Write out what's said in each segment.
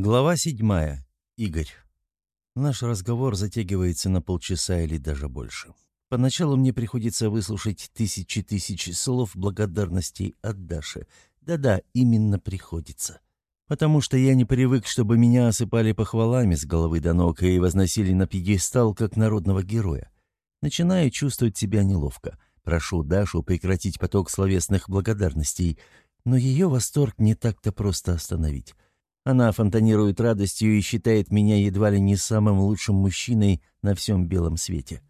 Глава седьмая. Игорь. Наш разговор затягивается на полчаса или даже больше. Поначалу мне приходится выслушать тысячи тысяч слов благодарностей от Даши. Да-да, именно приходится. Потому что я не привык, чтобы меня осыпали похвалами с головы до ног и возносили на пьедестал как народного героя. Начинаю чувствовать себя неловко. Прошу Дашу прекратить поток словесных благодарностей, но ее восторг не так-то просто остановить. Она фонтанирует радостью и считает меня едва ли не самым лучшим мужчиной на всем белом свете.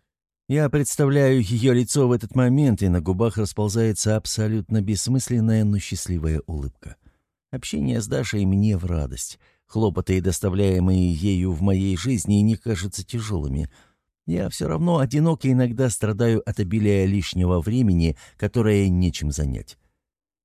Я представляю ее лицо в этот момент, и на губах расползается абсолютно бессмысленная, но счастливая улыбка. Общение с Дашей мне в радость. Хлопоты, доставляемые ею в моей жизни, не кажутся тяжелыми. Я все равно одинок и иногда страдаю от обилия лишнего времени, которое нечем занять.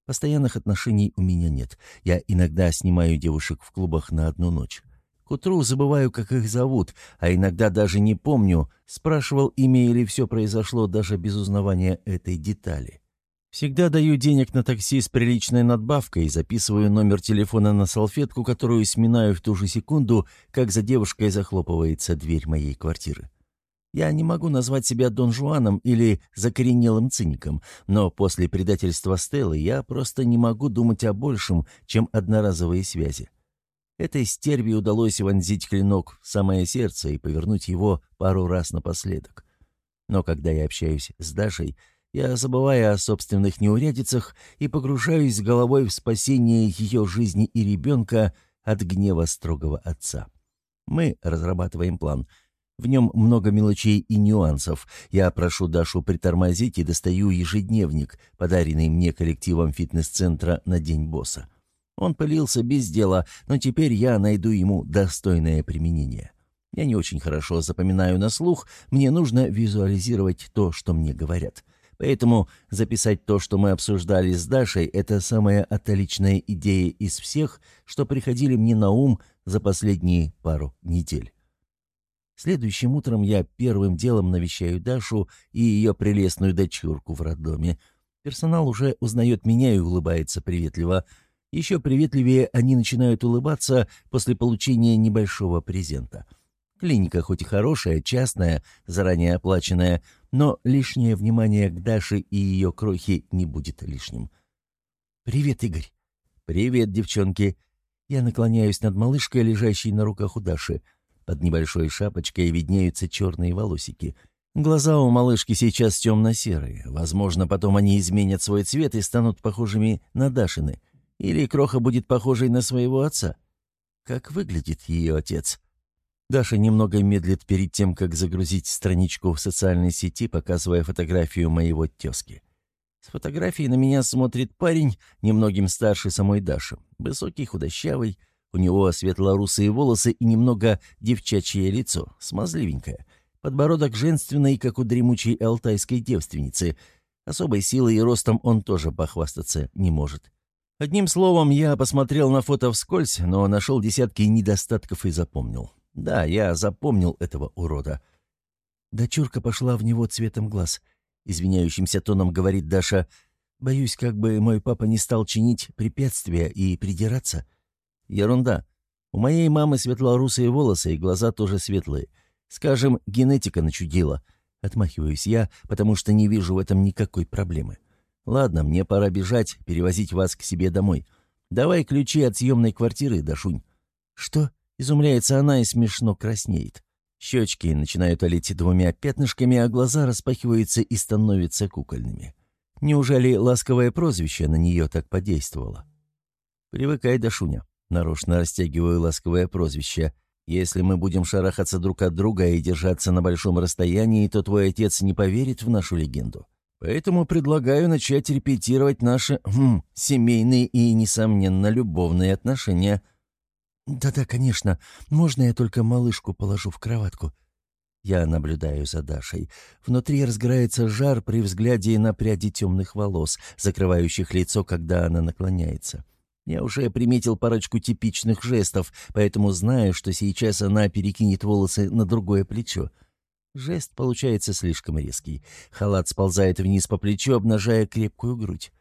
Постоянных отношений у меня нет. Я иногда снимаю девушек в клубах на одну ночь. К утру забываю, как их зовут, а иногда даже не помню, спрашивал имя или все произошло даже без узнавания этой детали. Всегда даю денег на такси с приличной надбавкой записываю номер телефона на салфетку, которую сминаю в ту же секунду, как за девушкой захлопывается дверь моей квартиры. Я не могу назвать себя Дон Жуаном или закоренелым циником, но после предательства Стеллы я просто не могу думать о большем, чем одноразовые связи. Этой стерве удалось вонзить клинок в самое сердце и повернуть его пару раз напоследок. Но когда я общаюсь с Дашей, я забываю о собственных неурядицах и погружаюсь головой в спасение ее жизни и ребенка от гнева строгого отца. Мы разрабатываем план — в нем много мелочей и нюансов. Я прошу Дашу притормозить и достаю ежедневник, подаренный мне коллективом фитнес-центра на День босса. Он пылился без дела, но теперь я найду ему достойное применение. Я не очень хорошо запоминаю на слух, мне нужно визуализировать то, что мне говорят. Поэтому записать то, что мы обсуждали с Дашей, это самая отличная идея из всех, что приходили мне на ум за последние пару недель. Следующим утром я первым делом навещаю Дашу и ее прелестную дочурку в роддоме. Персонал уже узнает меня и улыбается приветливо. Еще приветливее они начинают улыбаться после получения небольшого презента. Клиника хоть и хорошая, частная, заранее оплаченная, но лишнее внимание к Даше и ее крохе не будет лишним. «Привет, Игорь». «Привет, девчонки». Я наклоняюсь над малышкой, лежащей на руках у Даши. Под небольшой шапочкой виднеются черные волосики. Глаза у малышки сейчас темно-серые. Возможно, потом они изменят свой цвет и станут похожими на Дашины. Или Кроха будет похожей на своего отца. Как выглядит ее отец? Даша немного медлит перед тем, как загрузить страничку в социальной сети, показывая фотографию моего тезки. С фотографией на меня смотрит парень, немногим старше самой Даши. Высокий, худощавый, у него светло-русые волосы и немного девчачье лицо, смазливенькое. Подбородок женственный, как у дремучей алтайской девственницы. Особой силой и ростом он тоже похвастаться не может. Одним словом, я посмотрел на фото вскользь, но нашел десятки недостатков и запомнил. Да, я запомнил этого урода. Дочурка пошла в него цветом глаз. Извиняющимся тоном говорит Даша. «Боюсь, как бы мой папа не стал чинить препятствия и придираться». Ерунда. У моей мамы светлорусые волосы и глаза тоже светлые. Скажем, генетика начудила. Отмахиваюсь я, потому что не вижу в этом никакой проблемы. Ладно, мне пора бежать, перевозить вас к себе домой. Давай ключи от съемной квартиры, Дашунь. Что? Изумляется она и смешно краснеет. Щечки начинают олеть двумя пятнышками, а глаза распахиваются и становятся кукольными. Неужели ласковое прозвище на нее так подействовало? Привыкай, Дашуня. Нарочно растягиваю ласковое прозвище. Если мы будем шарахаться друг от друга и держаться на большом расстоянии, то твой отец не поверит в нашу легенду. Поэтому предлагаю начать репетировать наши хм, семейные и, несомненно, любовные отношения. Да-да, конечно. Можно я только малышку положу в кроватку? Я наблюдаю за Дашей. Внутри разгорается жар при взгляде на пряди темных волос, закрывающих лицо, когда она наклоняется. Я уже приметил парочку типичных жестов, поэтому знаю, что сейчас она перекинет волосы на другое плечо. Жест получается слишком резкий. Халат сползает вниз по плечу, обнажая крепкую грудь.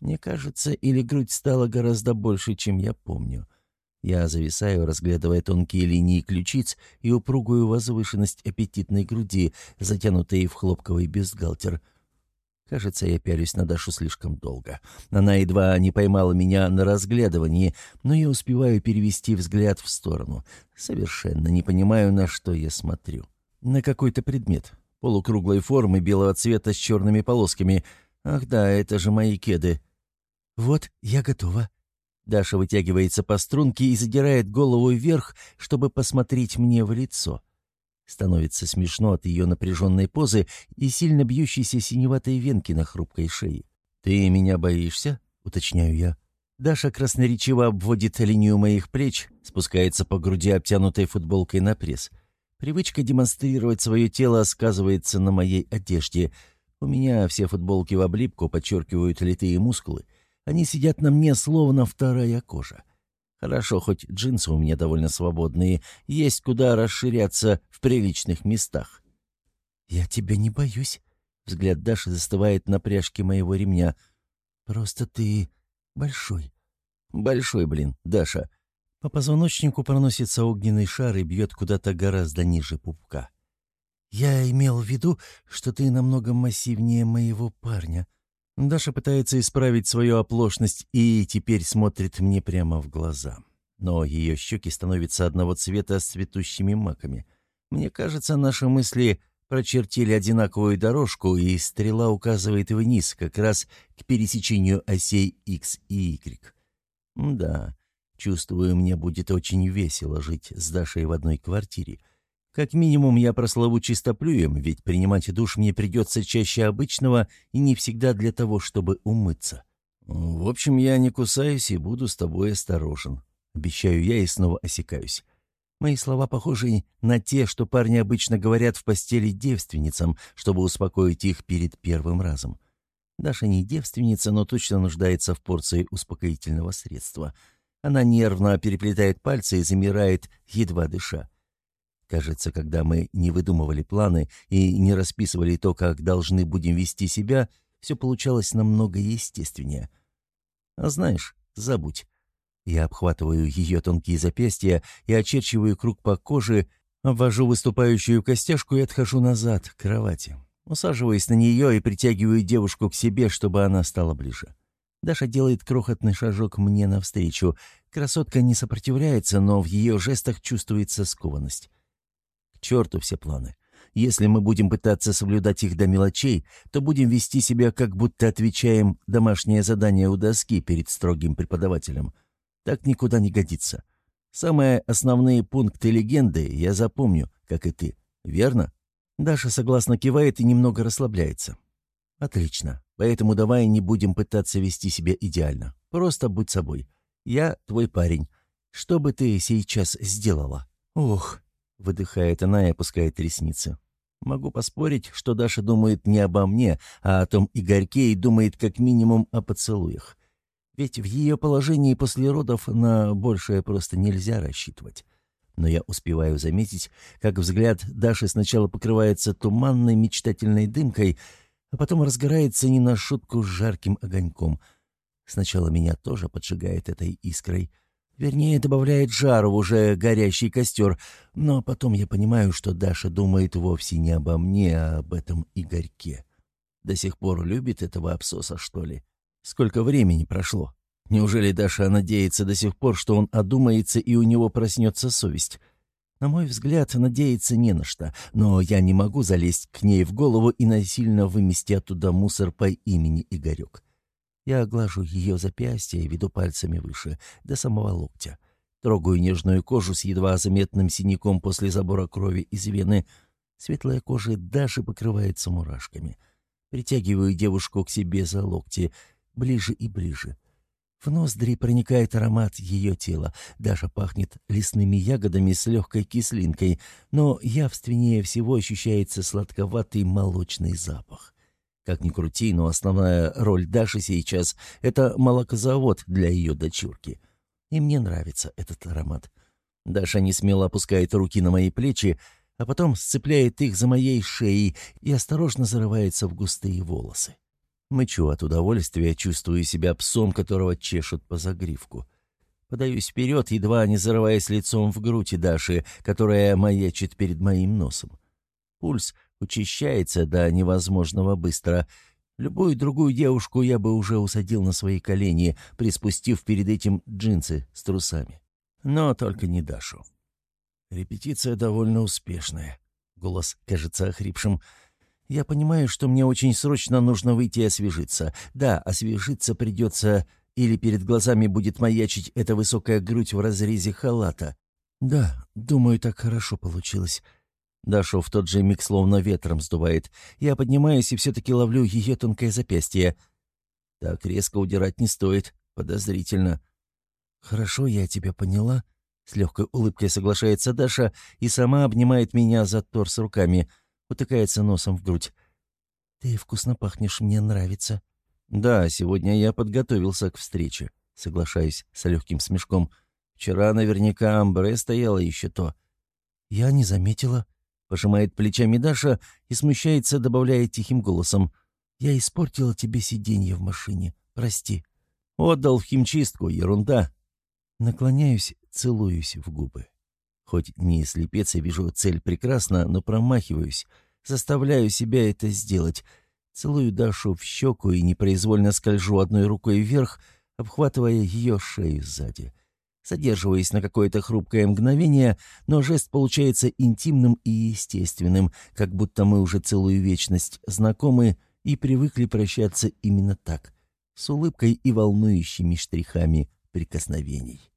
Мне кажется, или грудь стала гораздо больше, чем я помню. Я зависаю, разглядывая тонкие линии ключиц и упругую возвышенность аппетитной груди, затянутой в хлопковый бюстгальтер. Кажется, я пялюсь на Дашу слишком долго. Она едва не поймала меня на разглядывании, но я успеваю перевести взгляд в сторону. Совершенно не понимаю, на что я смотрю. На какой-то предмет. Полукруглой формы, белого цвета с черными полосками. Ах да, это же мои кеды. «Вот, я готова», Даша вытягивается по струнке и задирает голову вверх, чтобы посмотреть мне в лицо. Становится смешно от ее напряженной позы и сильно бьющейся синеватой венки на хрупкой шее. «Ты меня боишься?» — уточняю я. Даша красноречиво обводит линию моих плеч, спускается по груди, обтянутой футболкой на пресс. Привычка демонстрировать свое тело сказывается на моей одежде. У меня все футболки в облипку подчеркивают литые мускулы — они сидят на мне, словно вторая кожа. Хорошо, хоть джинсы у меня довольно свободные, есть куда расширяться в приличных местах. «Я тебя не боюсь», — взгляд Даши застывает на пряжке моего ремня. «Просто ты большой». «Большой, блин, Даша». По позвоночнику проносится огненный шар и бьет куда-то гораздо ниже пупка. «Я имел в виду, что ты намного массивнее моего парня», Даша пытается исправить свою оплошность и теперь смотрит мне прямо в глаза. Но ее щеки становятся одного цвета с цветущими маками. Мне кажется, наши мысли прочертили одинаковую дорожку, и стрела указывает вниз, как раз к пересечению осей X и Y. Да, чувствую, мне будет очень весело жить с Дашей в одной квартире — как минимум, я прослову чистоплюем, ведь принимать душ мне придется чаще обычного и не всегда для того, чтобы умыться. В общем, я не кусаюсь и буду с тобой осторожен. Обещаю я и снова осекаюсь. Мои слова похожи на те, что парни обычно говорят в постели девственницам, чтобы успокоить их перед первым разом. Даша не девственница, но точно нуждается в порции успокоительного средства. Она нервно переплетает пальцы и замирает, едва дыша. Кажется, когда мы не выдумывали планы и не расписывали то, как должны будем вести себя, все получалось намного естественнее. А знаешь, забудь. Я обхватываю ее тонкие запястья и очерчиваю круг по коже, обвожу выступающую костяшку и отхожу назад, к кровати. Усаживаясь на нее и притягиваю девушку к себе, чтобы она стала ближе. Даша делает крохотный шажок мне навстречу. Красотка не сопротивляется, но в ее жестах чувствуется скованность черту все планы. Если мы будем пытаться соблюдать их до мелочей, то будем вести себя, как будто отвечаем домашнее задание у доски перед строгим преподавателем. Так никуда не годится. Самые основные пункты легенды я запомню, как и ты. Верно? Даша согласно кивает и немного расслабляется. Отлично. Поэтому давай не будем пытаться вести себя идеально. Просто будь собой. Я твой парень. Что бы ты сейчас сделала? Ох, Выдыхает она и опускает ресницы. Могу поспорить, что Даша думает не обо мне, а о том Игорьке и думает как минимум о поцелуях. Ведь в ее положении после родов на большее просто нельзя рассчитывать. Но я успеваю заметить, как взгляд Даши сначала покрывается туманной мечтательной дымкой, а потом разгорается не на шутку с жарким огоньком. Сначала меня тоже поджигает этой искрой — Вернее, добавляет жару в уже горящий костер. Но потом я понимаю, что Даша думает вовсе не обо мне, а об этом Игорьке. До сих пор любит этого абсоса, что ли? Сколько времени прошло? Неужели Даша надеется до сих пор, что он одумается и у него проснется совесть? На мой взгляд, надеяться не на что, но я не могу залезть к ней в голову и насильно вымести оттуда мусор по имени Игорек. Я глажу ее запястье и веду пальцами выше, до самого локтя. Трогаю нежную кожу с едва заметным синяком после забора крови из вены. Светлая кожа даже покрывается мурашками. Притягиваю девушку к себе за локти, ближе и ближе. В ноздри проникает аромат ее тела, даже пахнет лесными ягодами с легкой кислинкой, но явственнее всего ощущается сладковатый молочный запах. Как ни крути, но основная роль Даши сейчас — это молокозавод для ее дочурки. И мне нравится этот аромат. Даша не смело опускает руки на мои плечи, а потом сцепляет их за моей шеей и осторожно зарывается в густые волосы. Мычу от удовольствия, чувствую себя псом, которого чешут по загривку. Подаюсь вперед, едва не зарываясь лицом в грудь Даши, которая маячит перед моим носом. Пульс учащается до невозможного быстро. Любую другую девушку я бы уже усадил на свои колени, приспустив перед этим джинсы с трусами. Но только не Дашу. Репетиция довольно успешная. Голос кажется охрипшим. Я понимаю, что мне очень срочно нужно выйти и освежиться. Да, освежиться придется, или перед глазами будет маячить эта высокая грудь в разрезе халата. Да, думаю, так хорошо получилось. Дашу в тот же миг словно ветром сдувает. Я поднимаюсь и все-таки ловлю ее тонкое запястье. Так резко удирать не стоит. Подозрительно. «Хорошо, я тебя поняла», — с легкой улыбкой соглашается Даша и сама обнимает меня за торс руками — утыкается носом в грудь. «Ты вкусно пахнешь, мне нравится». «Да, сегодня я подготовился к встрече», — соглашаюсь с легким смешком. «Вчера наверняка амбре стояло еще то». «Я не заметила», — пожимает плечами Даша и смущается, добавляя тихим голосом. «Я испортила тебе сиденье в машине. Прости». «Отдал в химчистку, ерунда». Наклоняюсь, целуюсь в губы. Хоть не слепец и вижу цель прекрасно, но промахиваюсь. Заставляю себя это сделать. Целую Дашу в щеку и непроизвольно скольжу одной рукой вверх, обхватывая ее шею сзади. Задерживаясь на какое-то хрупкое мгновение, но жест получается интимным и естественным, как будто мы уже целую вечность знакомы и привыкли прощаться именно так, с улыбкой и волнующими штрихами прикосновений.